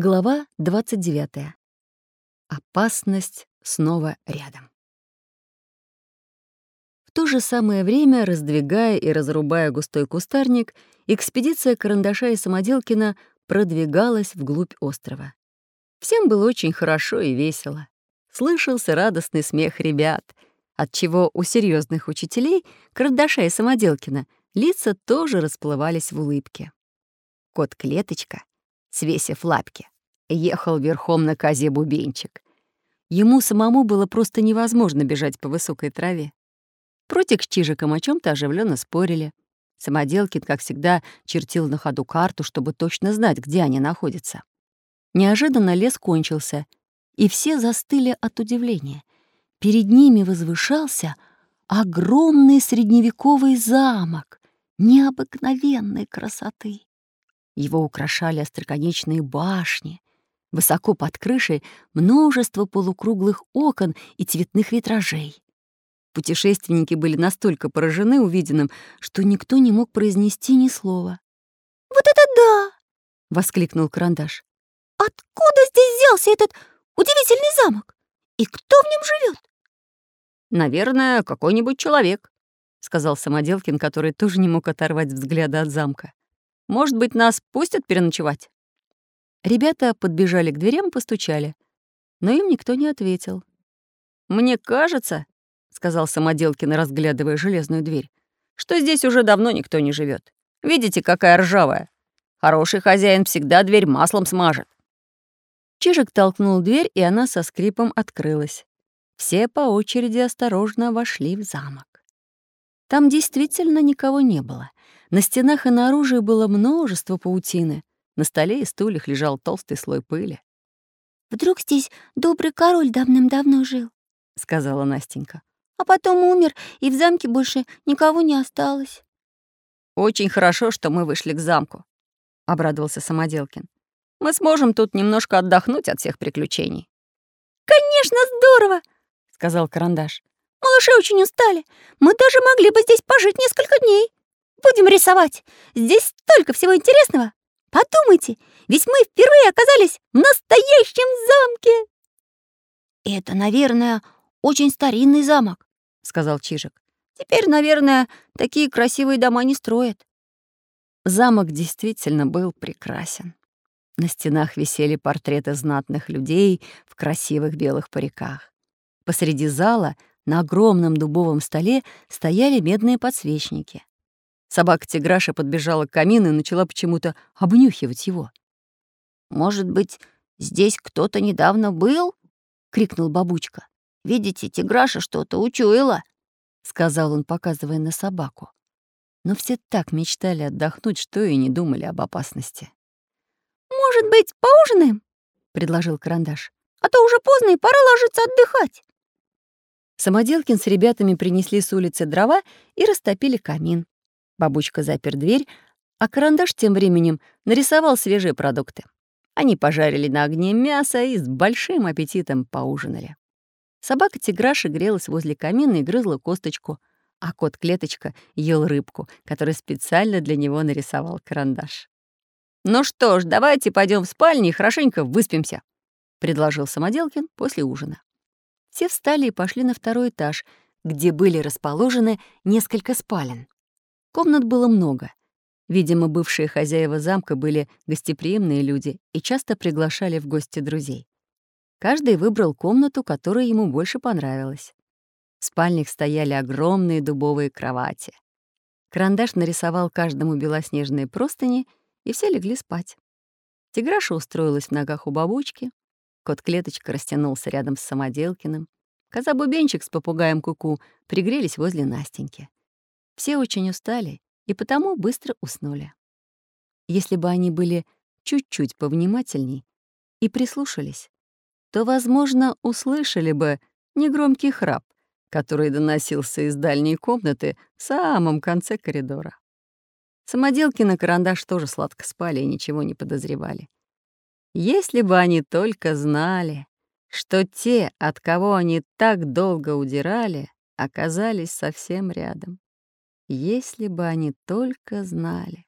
Глава 29. Опасность снова рядом. В то же самое время, раздвигая и разрубая густой кустарник, экспедиция Карандаша и Самоделкина продвигалась вглубь острова. Всем было очень хорошо и весело. Слышался радостный смех ребят, отчего у серьезных учителей Карандаша и Самоделкина лица тоже расплывались в улыбке. Кот-клеточка свесив лапки, ехал верхом на козе бубенчик. Ему самому было просто невозможно бежать по высокой траве. Протик с Чижиком о чем то оживленно спорили. Самоделкин, как всегда, чертил на ходу карту, чтобы точно знать, где они находятся. Неожиданно лес кончился, и все застыли от удивления. Перед ними возвышался огромный средневековый замок необыкновенной красоты. Его украшали остроконечные башни. Высоко под крышей множество полукруглых окон и цветных витражей. Путешественники были настолько поражены увиденным, что никто не мог произнести ни слова. «Вот это да!» — воскликнул Карандаш. «Откуда здесь взялся этот удивительный замок? И кто в нем живет? «Наверное, какой-нибудь человек», — сказал Самоделкин, который тоже не мог оторвать взгляда от замка. Может быть, нас пустят переночевать?» Ребята подбежали к дверям и постучали, но им никто не ответил. «Мне кажется», — сказал Самоделкин, разглядывая железную дверь, «что здесь уже давно никто не живет. Видите, какая ржавая? Хороший хозяин всегда дверь маслом смажет». Чижик толкнул дверь, и она со скрипом открылась. Все по очереди осторожно вошли в замок. Там действительно никого не было. На стенах и на оружии было множество паутины. На столе и стульях лежал толстый слой пыли. «Вдруг здесь добрый король давным-давно жил?» — сказала Настенька. «А потом умер, и в замке больше никого не осталось». «Очень хорошо, что мы вышли к замку», — обрадовался Самоделкин. «Мы сможем тут немножко отдохнуть от всех приключений». «Конечно, здорово!» — сказал Карандаш. «Малыши очень устали. Мы даже могли бы здесь пожить несколько дней». Будем рисовать. Здесь столько всего интересного. Подумайте, ведь мы впервые оказались в настоящем замке. Это, наверное, очень старинный замок, сказал Чижик. Теперь, наверное, такие красивые дома не строят. Замок действительно был прекрасен. На стенах висели портреты знатных людей в красивых белых париках. Посреди зала на огромном дубовом столе стояли медные подсвечники. Собака Тиграша подбежала к камину и начала почему-то обнюхивать его. «Может быть, здесь кто-то недавно был?» — крикнул бабучка. «Видите, Тиграша что-то учуяла», — сказал он, показывая на собаку. Но все так мечтали отдохнуть, что и не думали об опасности. «Может быть, поужинаем?» — предложил Карандаш. «А то уже поздно, и пора ложиться отдыхать». Самоделкин с ребятами принесли с улицы дрова и растопили камин. Бабучка запер дверь, а карандаш тем временем нарисовал свежие продукты. Они пожарили на огне мясо и с большим аппетитом поужинали. Собака Тиграша грелась возле камина и грызла косточку, а кот-клеточка ел рыбку, которую специально для него нарисовал карандаш. «Ну что ж, давайте пойдем в спальню и хорошенько выспимся», — предложил Самоделкин после ужина. Все встали и пошли на второй этаж, где были расположены несколько спален. Комнат было много. Видимо, бывшие хозяева замка были гостеприимные люди и часто приглашали в гости друзей. Каждый выбрал комнату, которая ему больше понравилась. В спальнях стояли огромные дубовые кровати. Карандаш нарисовал каждому белоснежные простыни, и все легли спать. Тиграша устроилась в ногах у бабучки, кот-клеточка растянулся рядом с Самоделкиным, коза-бубенчик с попугаем Куку -ку пригрелись возле Настеньки. Все очень устали и потому быстро уснули. Если бы они были чуть-чуть повнимательней и прислушались, то, возможно, услышали бы негромкий храп, который доносился из дальней комнаты в самом конце коридора. Самоделки на карандаш тоже сладко спали и ничего не подозревали. Если бы они только знали, что те, от кого они так долго удирали, оказались совсем рядом. Если бы они только знали.